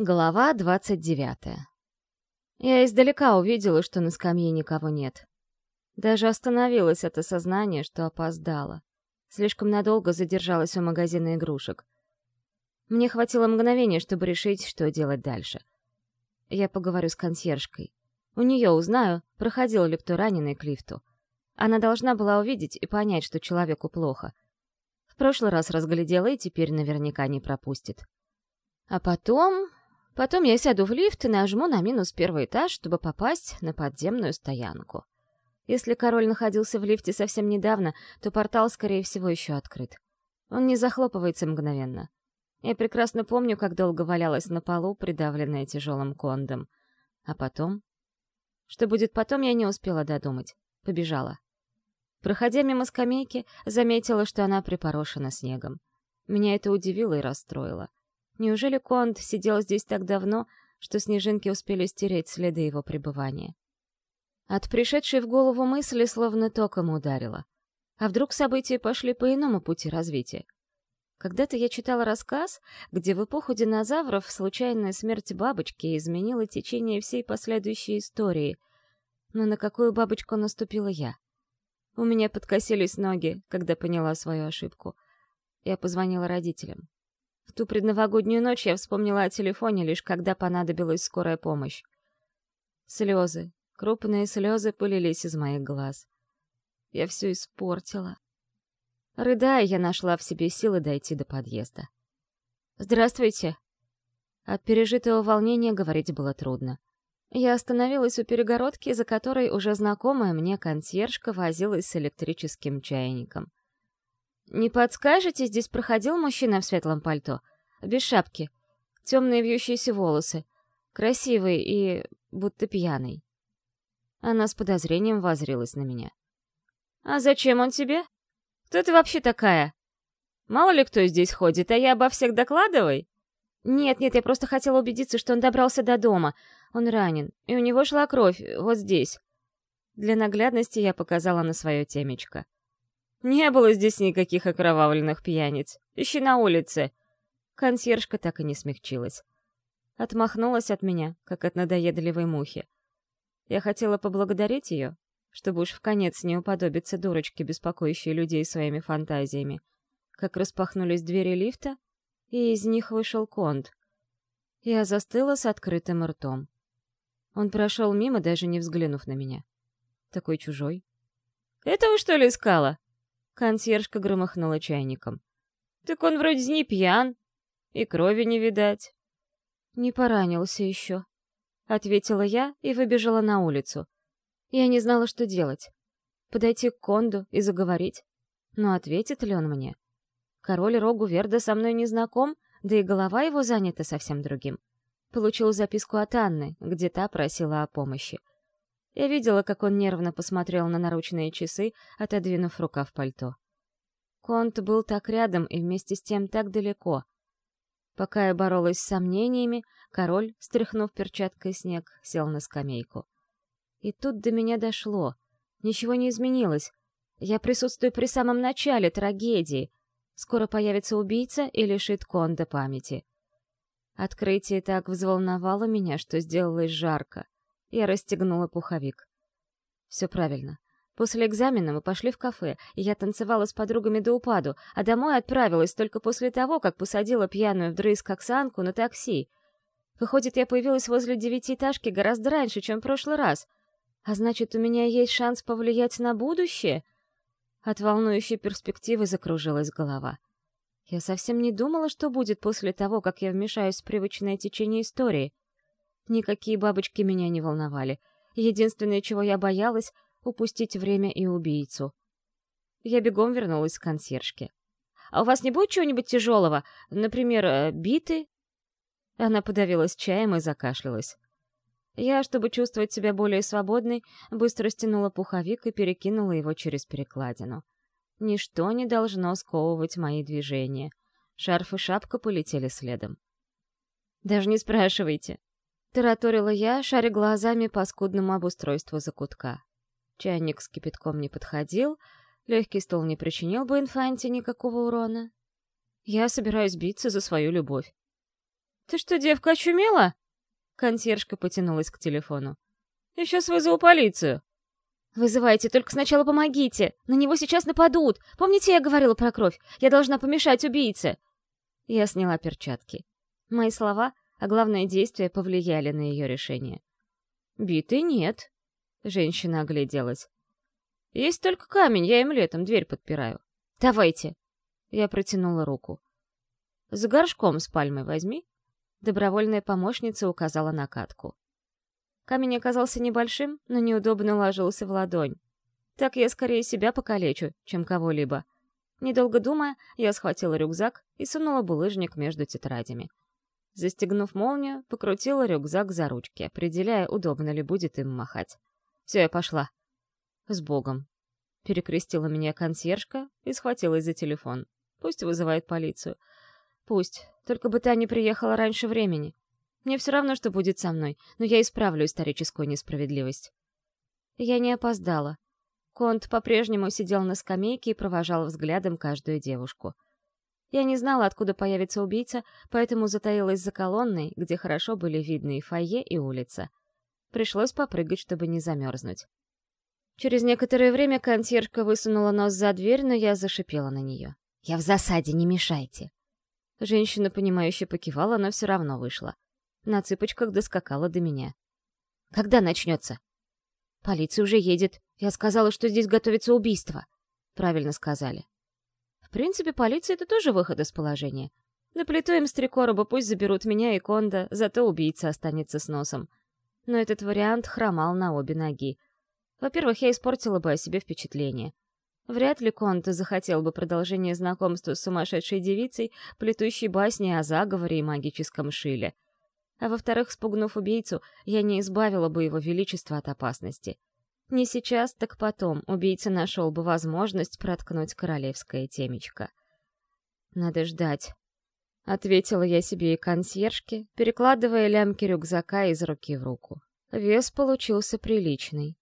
Глава двадцать девятая. Я издалека увидела, что на скамье никого нет. Даже остановилась от осознания, что опоздала. Слишком надолго задержалась у магазина игрушек. Мне хватило мгновения, чтобы решить, что делать дальше. Я поговорю с консьержкой. У нее узнаю, проходил ли кто раненый к лифту. Она должна была увидеть и понять, что человеку плохо. В прошлый раз разглядела и теперь наверняка не пропустит. А потом Потом я сяду в лифт и нажму на минус первый этаж, чтобы попасть на подземную стоянку. Если король находился в лифте совсем недавно, то портал, скорее всего, еще открыт. Он не захлопывается мгновенно. Я прекрасно помню, как долго валялась на полу, придавленная тяжелым кондом. А потом... Что будет потом, я не успела додумать. Побежала. Проходя мимо скамейки, заметила, что она припорошена снегом. Меня это удивило и расстроило. Неужели Конт сидел здесь так давно, что снежинки успели стереть следы его пребывания? От пришедшей в голову мысли словно током ударило. А вдруг события пошли по иному пути развития? Когда-то я читала рассказ, где в эпоху динозавров случайная смерть бабочки изменила течение всей последующей истории. Но на какую бабочку наступила я? У меня подкосились ноги, когда поняла свою ошибку. Я позвонила родителям. В ту предновогоднюю ночь я вспомнила о телефоне, лишь когда понадобилась скорая помощь. Слезы, крупные слезы пылились из моих глаз. Я все испортила. Рыдая, я нашла в себе силы дойти до подъезда. «Здравствуйте!» От пережитого волнения говорить было трудно. Я остановилась у перегородки, за которой уже знакомая мне консьержка возилась с электрическим чайником. «Не подскажете, здесь проходил мужчина в светлом пальто? Без шапки. Темные вьющиеся волосы. Красивый и будто пьяный». Она с подозрением возрилась на меня. «А зачем он тебе? Кто ты вообще такая? Мало ли кто здесь ходит, а я обо всех докладывай?» «Нет-нет, я просто хотела убедиться, что он добрался до дома. Он ранен, и у него шла кровь, вот здесь». Для наглядности я показала на свое темечко. Не было здесь никаких окровавленных пьяниц. Ищи на улице. Консьержка так и не смягчилась. Отмахнулась от меня, как от надоедливой мухи. Я хотела поблагодарить ее, чтобы уж в конец не уподобиться дурочке, беспокоящей людей своими фантазиями. Как распахнулись двери лифта, и из них вышел Конт. Я застыла с открытым ртом. Он прошел мимо, даже не взглянув на меня. Такой чужой. «Это вы что ли искала?» Консьержка громыхнула чайником. «Так он вроде не пьян, и крови не видать». «Не поранился еще», — ответила я и выбежала на улицу. Я не знала, что делать. Подойти к Конду и заговорить. Но ответит ли он мне? Король Рогу Верда со мной не знаком, да и голова его занята совсем другим. Получил записку от Анны, где та просила о помощи. Я видела, как он нервно посмотрел на наручные часы, отодвинув рукав пальто. Конт был так рядом и вместе с тем так далеко. Пока я боролась с сомнениями, король, стряхнув перчаткой снег, сел на скамейку. И тут до меня дошло. Ничего не изменилось. Я присутствую при самом начале трагедии. Скоро появится убийца и лишит Конда памяти. Открытие так взволновало меня, что сделалось жарко. Я расстегнула пуховик. Все правильно. После экзамена мы пошли в кафе, и я танцевала с подругами до упаду, а домой отправилась только после того, как посадила пьяную вдрызг Оксанку на такси. Выходит, я появилась возле девятиэтажки гораздо раньше, чем в прошлый раз. А значит, у меня есть шанс повлиять на будущее? От волнующей перспективы закружилась голова. Я совсем не думала, что будет после того, как я вмешаюсь в привычное течение истории — Никакие бабочки меня не волновали. Единственное, чего я боялась — упустить время и убийцу. Я бегом вернулась к консьержке. «А у вас не будет чего-нибудь тяжелого? Например, э, биты?» Она подавилась чаем и закашлялась. Я, чтобы чувствовать себя более свободной, быстро стянула пуховик и перекинула его через перекладину. Ничто не должно сковывать мои движения. Шарф и шапка полетели следом. «Даже не спрашивайте», Тараторила я, шаря глазами по скудному обустройству закутка. Чайник с кипятком не подходил, легкий стол не причинил бы инфанте никакого урона. Я собираюсь биться за свою любовь. «Ты что, девка, очумела?» Консьержка потянулась к телефону. «Сейчас вызову полицию». «Вызывайте, только сначала помогите. На него сейчас нападут. Помните, я говорила про кровь? Я должна помешать убийце». Я сняла перчатки. Мои слова, а главное действия, повлияли на ее решение. «Биты нет», — женщина огляделась. «Есть только камень, я им летом дверь подпираю». «Давайте». Я протянула руку. «За горшком с пальмой возьми». Добровольная помощница указала на катку. Камень оказался небольшим, но неудобно ложился в ладонь. Так я скорее себя покалечу, чем кого-либо. Недолго думая, я схватила рюкзак и сунула булыжник между тетрадями. Застегнув молнию, покрутила рюкзак за ручки, определяя, удобно ли будет им махать. «Все, я пошла». «С Богом». Перекрестила меня консьержка и схватилась за телефон. Пусть вызывает полицию. Пусть. Только бы та не приехала раньше времени. Мне все равно, что будет со мной, но я исправлю историческую несправедливость. Я не опоздала. Конт по-прежнему сидел на скамейке и провожал взглядом каждую девушку. Я не знала, откуда появится убийца, поэтому затаилась за колонной, где хорошо были видны и фойе, и улица. Пришлось попрыгать, чтобы не замерзнуть. Через некоторое время консьержка высунула нос за дверь, но я зашипела на нее. «Я в засаде, не мешайте!» Женщина, понимающе покивала, но все равно вышла. На цыпочках доскакала до меня. «Когда начнется?» «Полиция уже едет. Я сказала, что здесь готовится убийство». «Правильно сказали». В принципе, полиция — это тоже выход из положения. Наплету им с три короба, пусть заберут меня и Конда, зато убийца останется с носом. Но этот вариант хромал на обе ноги. Во-первых, я испортила бы о себе впечатление. Вряд ли Конта захотел бы продолжение знакомства с сумасшедшей девицей, плетущей басни о заговоре и магическом шиле. А во-вторых, спугнув убийцу, я не избавила бы его величество от опасности. Не сейчас, так потом убийца нашел бы возможность проткнуть королевское темечко. «Надо ждать», — ответила я себе и консьержке, перекладывая лямки рюкзака из руки в руку. Вес получился приличный.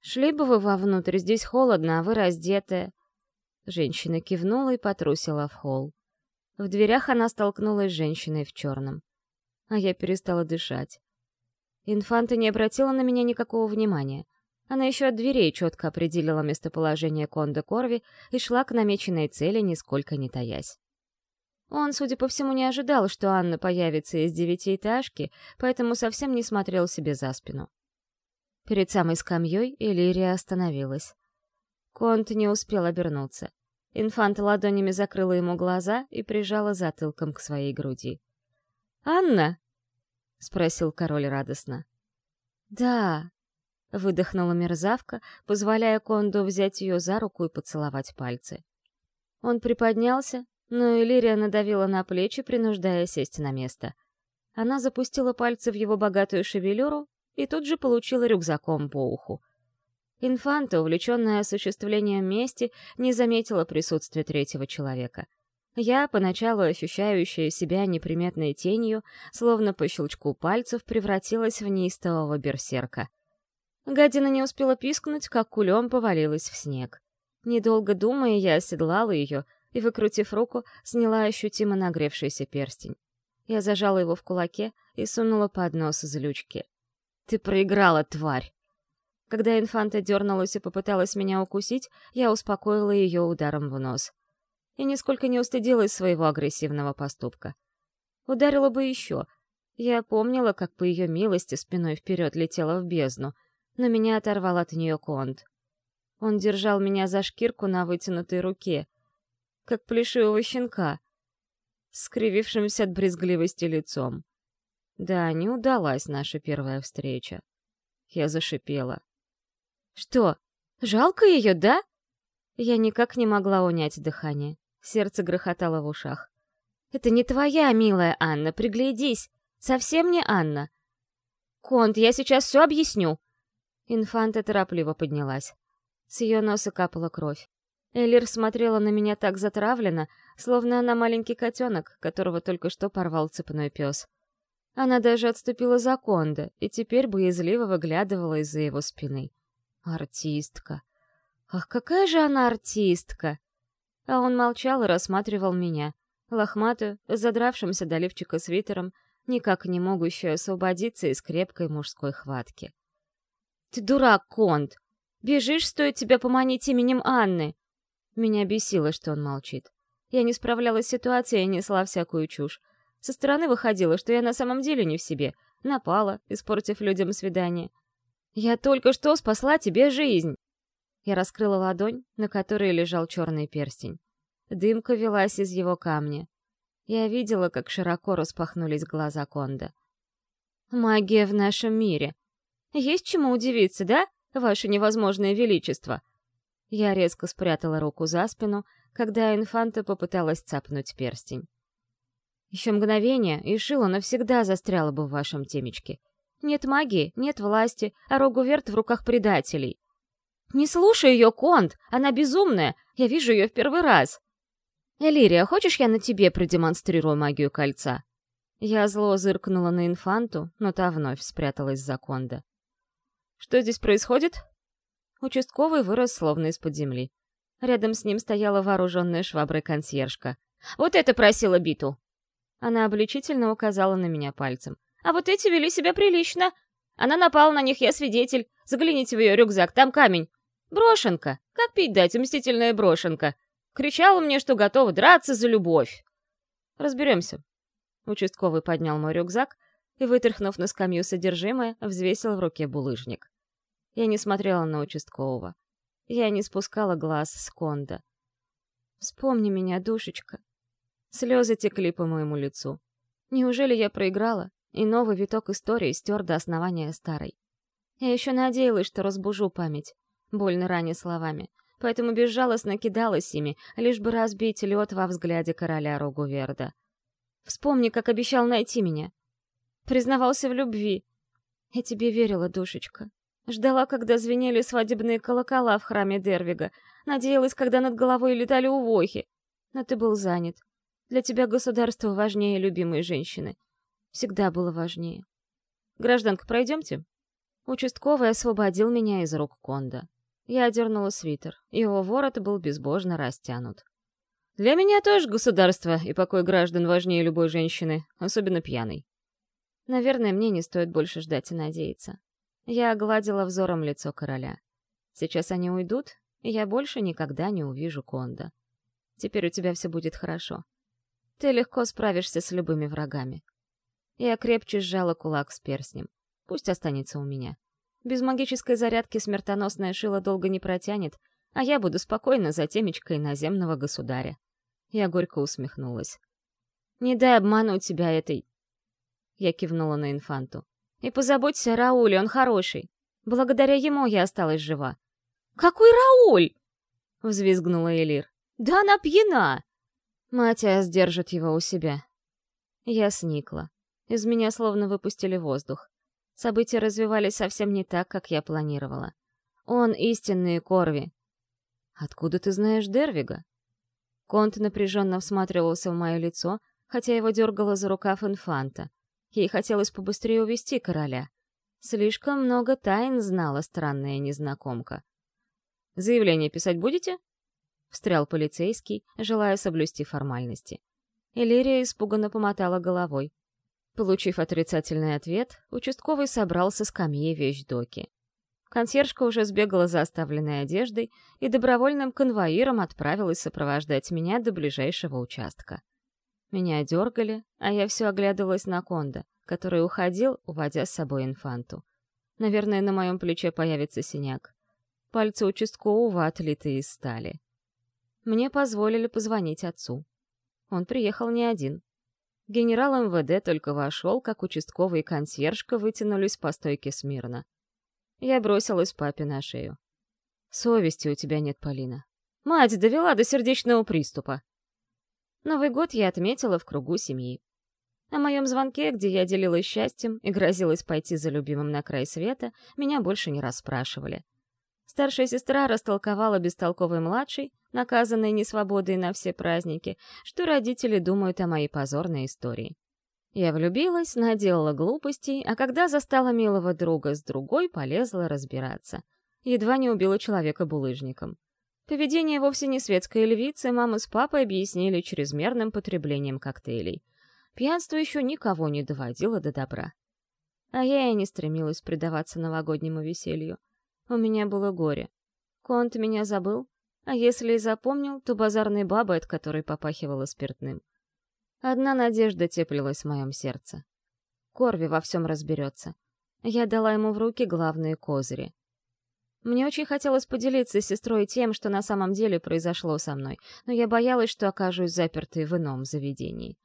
«Шли бы вы вовнутрь, здесь холодно, а вы раздетая». Женщина кивнула и потрусила в холл. В дверях она столкнулась с женщиной в черном. А я перестала дышать. Инфанта не обратила на меня никакого внимания. Она еще от дверей четко определила местоположение Конда Корви и шла к намеченной цели, нисколько не таясь. Он, судя по всему, не ожидал, что Анна появится из девятиэтажки, поэтому совсем не смотрел себе за спину. Перед самой скамьей Элирия остановилась. Конт не успел обернуться. Инфанта ладонями закрыла ему глаза и прижала затылком к своей груди. «Анна?» — спросил король радостно. «Да», — выдохнула мерзавка, позволяя Конду взять ее за руку и поцеловать пальцы. Он приподнялся, но Элирия надавила на плечи, принуждая сесть на место. Она запустила пальцы в его богатую шевелюру и тут же получила рюкзаком по уху. Инфанта, увлеченная осуществлением мести, не заметила присутствия третьего человека. Я, поначалу ощущающая себя неприметной тенью, словно по щелчку пальцев превратилась в неистового берсерка. Гадина не успела пискнуть, как кулем повалилась в снег. Недолго думая, я оседлала ее и, выкрутив руку, сняла ощутимо нагревшийся перстень. Я зажала его в кулаке и сунула под нос злючки. Ты проиграла, тварь!» Когда инфанта дернулась и попыталась меня укусить, я успокоила ее ударом в нос. И нисколько не устыдилась своего агрессивного поступка. Ударила бы еще. Я помнила, как по ее милости спиной вперед летела в бездну, но меня оторвал от нее конт. Он держал меня за шкирку на вытянутой руке, как плешивого щенка, скривившимся от брезгливости лицом. Да, не удалась наша первая встреча. Я зашипела. «Что, жалко ее, да?» Я никак не могла унять дыхание. Сердце грохотало в ушах. «Это не твоя, милая Анна, приглядись. Совсем не Анна». «Конт, я сейчас все объясню». Инфанта торопливо поднялась. С ее носа капала кровь. Элир смотрела на меня так затравленно, словно она маленький котенок, которого только что порвал цепной пес. Она даже отступила за Конда и теперь боязливо выглядывала из-за его спины. Артистка. Ах, какая же она артистка! А он молчал и рассматривал меня, лохматую, задравшимся до лифчика свитером, никак не могущую освободиться из крепкой мужской хватки. «Ты дурак, Конт! Бежишь, стоит тебя поманить именем Анны!» Меня бесило, что он молчит. Я не справлялась с ситуацией и несла всякую чушь. Со стороны выходило, что я на самом деле не в себе. Напала, испортив людям свидание. «Я только что спасла тебе жизнь!» Я раскрыла ладонь, на которой лежал черный перстень. Дымка велась из его камня. Я видела, как широко распахнулись глаза Конда. «Магия в нашем мире. Есть чему удивиться, да, ваше невозможное величество?» Я резко спрятала руку за спину, когда инфанта попыталась цапнуть перстень. Еще мгновение, и Шила навсегда застряла бы в вашем темечке. Нет магии, нет власти, а Рогуверт в руках предателей. «Не слушай ее, Конт! Она безумная! Я вижу ее в первый раз!» «Элирия, хочешь, я на тебе продемонстрирую магию кольца?» Я зло зыркнула на инфанту, но та вновь спряталась за Конда. «Что здесь происходит?» Участковый вырос словно из-под земли. Рядом с ним стояла вооруженная шваброй консьержка. «Вот это просила Биту!» Она обличительно указала на меня пальцем. «А вот эти вели себя прилично. Она напала на них, я свидетель. Загляните в ее рюкзак, там камень. Брошенка! Как пить дать, мстительная брошенка! Кричала мне, что готова драться за любовь. Разберемся. Участковый поднял мой рюкзак и, вытряхнув на скамью содержимое, взвесил в руке булыжник. Я не смотрела на участкового. Я не спускала глаз с конда. «Вспомни меня, душечка». Слезы текли по моему лицу. Неужели я проиграла, и новый виток истории стер до основания старой? Я еще надеялась, что разбужу память, больно ранее словами, поэтому безжалостно кидалась ими, лишь бы разбить лед во взгляде короля Рогуверда. Вспомни, как обещал найти меня. Признавался в любви. Я тебе верила, душечка. Ждала, когда звенели свадебные колокола в храме Дервига. Надеялась, когда над головой летали увохи. Но ты был занят. Для тебя государство важнее любимой женщины. Всегда было важнее. Гражданка, пройдемте. Участковый освободил меня из рук Конда. Я одернула свитер. Его ворот был безбожно растянут. Для меня тоже государство и покой граждан важнее любой женщины, особенно пьяной. Наверное, мне не стоит больше ждать и надеяться. Я огладила взором лицо короля. Сейчас они уйдут, и я больше никогда не увижу Конда. Теперь у тебя все будет хорошо. Ты легко справишься с любыми врагами. Я крепче сжала кулак с перстнем. Пусть останется у меня. Без магической зарядки смертоносная шила долго не протянет, а я буду спокойно за темечкой наземного государя. Я горько усмехнулась. «Не дай обмануть тебя этой...» Я кивнула на инфанту. «И позаботься о Рауле, он хороший. Благодаря ему я осталась жива». «Какой Рауль?» — взвизгнула Элир. «Да она пьяна!» Матиас держит его у себя. Я сникла. Из меня словно выпустили воздух. События развивались совсем не так, как я планировала. Он истинный Корви. «Откуда ты знаешь Дервига?» Конт напряженно всматривался в мое лицо, хотя его дергало за рукав инфанта. Ей хотелось побыстрее увести короля. Слишком много тайн знала странная незнакомка. «Заявление писать будете?» — встрял полицейский, желая соблюсти формальности. Элирия испуганно помотала головой. Получив отрицательный ответ, участковый собрал со скамьи вещдоки. Консьержка уже сбегала за оставленной одеждой и добровольным конвоиром отправилась сопровождать меня до ближайшего участка. Меня дергали, а я все оглядывалась на Конда, который уходил, уводя с собой инфанту. Наверное, на моем плече появится синяк. Пальцы участкового отлиты из стали. Мне позволили позвонить отцу. Он приехал не один. Генерал МВД только вошел, как участковый и консьержка вытянулись по стойке смирно. Я бросилась папе на шею. «Совести у тебя нет, Полина. Мать довела до сердечного приступа». Новый год я отметила в кругу семьи. О моем звонке, где я делилась счастьем и грозилась пойти за любимым на край света, меня больше не расспрашивали. Старшая сестра растолковала бестолковой младшей, наказанной несвободой на все праздники, что родители думают о моей позорной истории. Я влюбилась, наделала глупостей, а когда застала милого друга с другой, полезла разбираться. Едва не убила человека булыжником. Поведение вовсе не светской львицы мама с папой объяснили чрезмерным потреблением коктейлей. Пьянство еще никого не доводило до добра. А я и не стремилась предаваться новогоднему веселью. У меня было горе. Конт меня забыл, а если и запомнил, то базарной бабой, от которой попахивало спиртным. Одна надежда теплилась в моем сердце. Корви во всем разберется. Я дала ему в руки главные козыри. Мне очень хотелось поделиться с сестрой тем, что на самом деле произошло со мной, но я боялась, что окажусь запертой в ином заведении.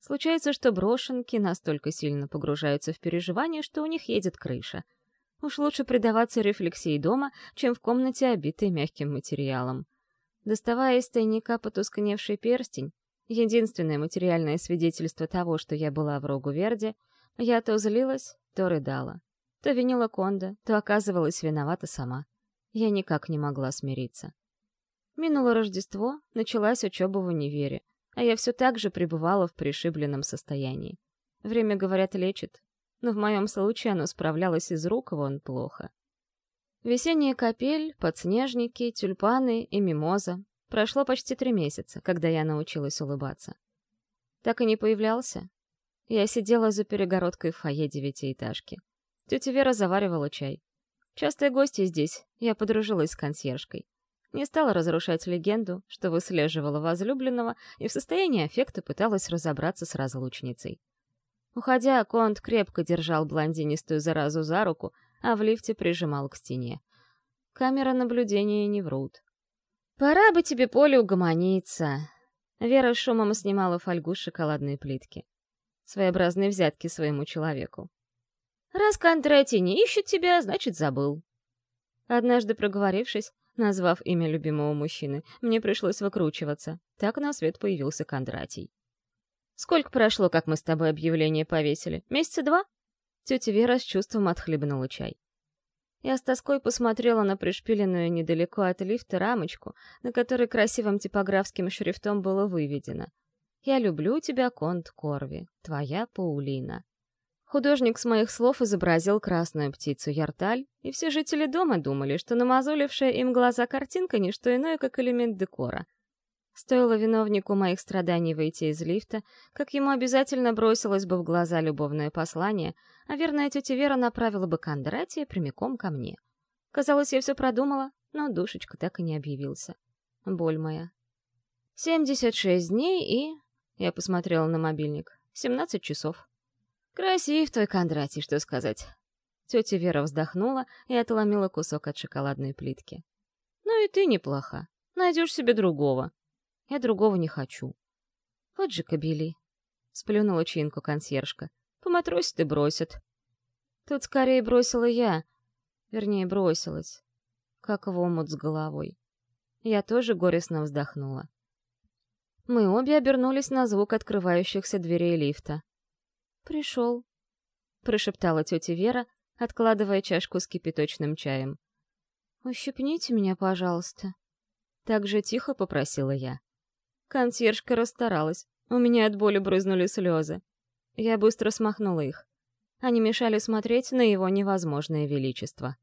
Случается, что брошенки настолько сильно погружаются в переживания, что у них едет крыша. Уж лучше предаваться рефлексии дома, чем в комнате, обитой мягким материалом. Доставая из тайника потускневший перстень, единственное материальное свидетельство того, что я была в Рогу Верде, я то злилась, то рыдала. То винила Конда, то оказывалась виновата сама. Я никак не могла смириться. Минуло Рождество, началась учеба в универе, а я все так же пребывала в пришибленном состоянии. Время, говорят, лечит, но в моем случае оно справлялось из рук вон плохо. Весенняя капель, подснежники, тюльпаны и мимоза. Прошло почти три месяца, когда я научилась улыбаться. Так и не появлялся. Я сидела за перегородкой в фойе девятиэтажки. Тетя Вера заваривала чай. Частые гости здесь, я подружилась с консьержкой. Не стала разрушать легенду, что выслеживала возлюбленного и в состоянии аффекта пыталась разобраться с разлучницей. Уходя, Конт крепко держал блондинистую заразу за руку, а в лифте прижимал к стене. Камера наблюдения не врут. «Пора бы тебе, Поле, угомониться!» Вера шумом снимала фольгу с шоколадной плитки. Своеобразные взятки своему человеку. Раз Кондратий не ищет тебя, значит, забыл. Однажды проговорившись, назвав имя любимого мужчины, мне пришлось выкручиваться. Так на свет появился Кондратий. «Сколько прошло, как мы с тобой объявление повесили? Месяца два?» Тетя Вера с чувством отхлебнула чай. Я с тоской посмотрела на пришпиленную недалеко от лифта рамочку, на которой красивым типографским шрифтом было выведено «Я люблю тебя, Конт Корви, твоя Паулина». Художник с моих слов изобразил красную птицу Ярталь, и все жители дома думали, что намазолившая им глаза картинка — не что иное, как элемент декора. Стоило виновнику моих страданий выйти из лифта, как ему обязательно бросилось бы в глаза любовное послание, а верная тетя Вера направила бы Кондратия прямиком ко мне. Казалось, я все продумала, но душечка так и не объявился. Боль моя. Семьдесят шесть дней и... Я посмотрела на мобильник. Семнадцать часов. «Красив твой Кондратий, что сказать». Тетя Вера вздохнула и отломила кусок от шоколадной плитки. «Ну и ты неплоха. Найдешь себе другого. Я другого не хочу». «Вот же кобели!» — сплюнула чинку консьержка. «Поматросит и бросит». Тут скорее бросила я. Вернее, бросилась. Как в омут с головой. Я тоже горестно вздохнула. Мы обе обернулись на звук открывающихся дверей лифта. «Пришел», — прошептала тетя Вера, откладывая чашку с кипяточным чаем. «Ущипните меня, пожалуйста». Так же тихо попросила я. Консьержка расстаралась. У меня от боли брызнули слезы. Я быстро смахнула их. Они мешали смотреть на его невозможное величество.